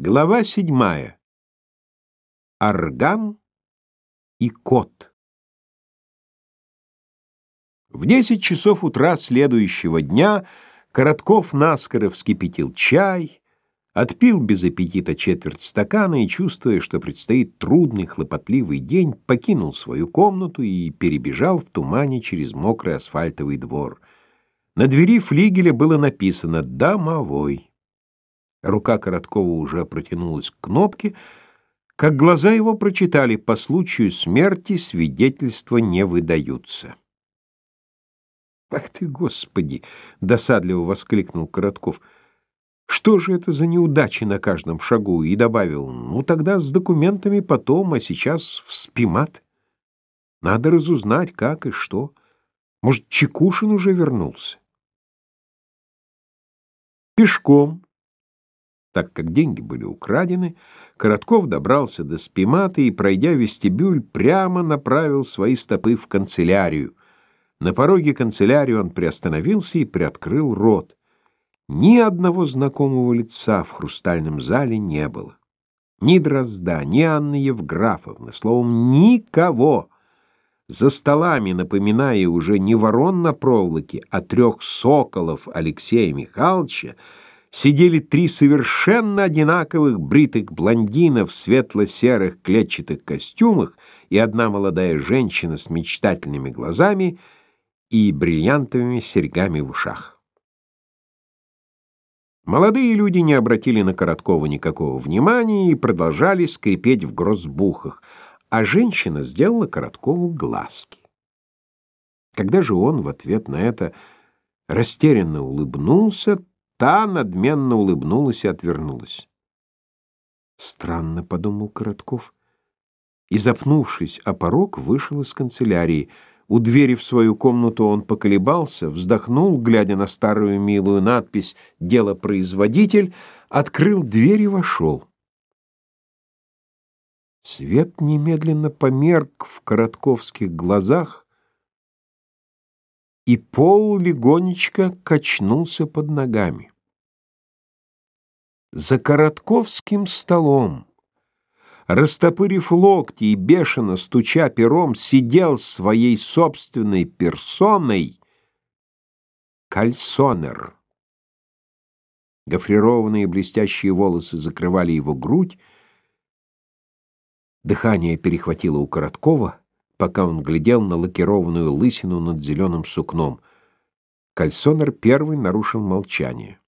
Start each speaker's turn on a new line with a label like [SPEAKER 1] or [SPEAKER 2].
[SPEAKER 1] Глава седьмая. Орган и кот. В десять часов утра следующего дня Коротков наскоро вскипятил чай, отпил без аппетита четверть стакана и, чувствуя, что предстоит трудный, хлопотливый день, покинул свою комнату и перебежал в тумане через мокрый асфальтовый двор. На двери флигеля было написано «Домовой». Рука Короткова уже протянулась к кнопке, как глаза его прочитали «По случаю смерти свидетельства не выдаются». «Ах ты, Господи!» — досадливо воскликнул Коротков. «Что же это за неудачи на каждом шагу?» И добавил, «Ну, тогда с документами потом, а сейчас в спимат. Надо разузнать, как и что. Может, Чекушин уже вернулся?» Пешком так как деньги были украдены, Коротков добрался до спимата и, пройдя вестибюль, прямо направил свои стопы в канцелярию. На пороге канцелярии он приостановился и приоткрыл рот. Ни одного знакомого лица в хрустальном зале не было. Ни Дрозда, ни Анны Евграфовны, словом, никого. За столами, напоминая уже не ворон на проволоке, а трех соколов Алексея Михайловича, сидели три совершенно одинаковых бритых блондина в светло-серых клетчатых костюмах и одна молодая женщина с мечтательными глазами и бриллиантовыми серьгами в ушах. Молодые люди не обратили на Короткова никакого внимания и продолжали скрипеть в грозбухах, а женщина сделала Короткову глазки. Когда же он в ответ на это растерянно улыбнулся, Та надменно улыбнулась и отвернулась. «Странно», — подумал Коротков. И, запнувшись о порог, вышел из канцелярии. У двери в свою комнату он поколебался, вздохнул, глядя на старую милую надпись «Делопроизводитель», открыл дверь и вошел. Свет немедленно померк в коротковских глазах, и пол легонечко качнулся под ногами. За коротковским столом, растопырив локти и бешено стуча пером, сидел своей собственной персоной кальсонер. Гофрированные блестящие волосы закрывали его грудь, дыхание перехватило у Короткова, пока он глядел на лакированную лысину над зеленым сукном. Кальсонер первый нарушил молчание.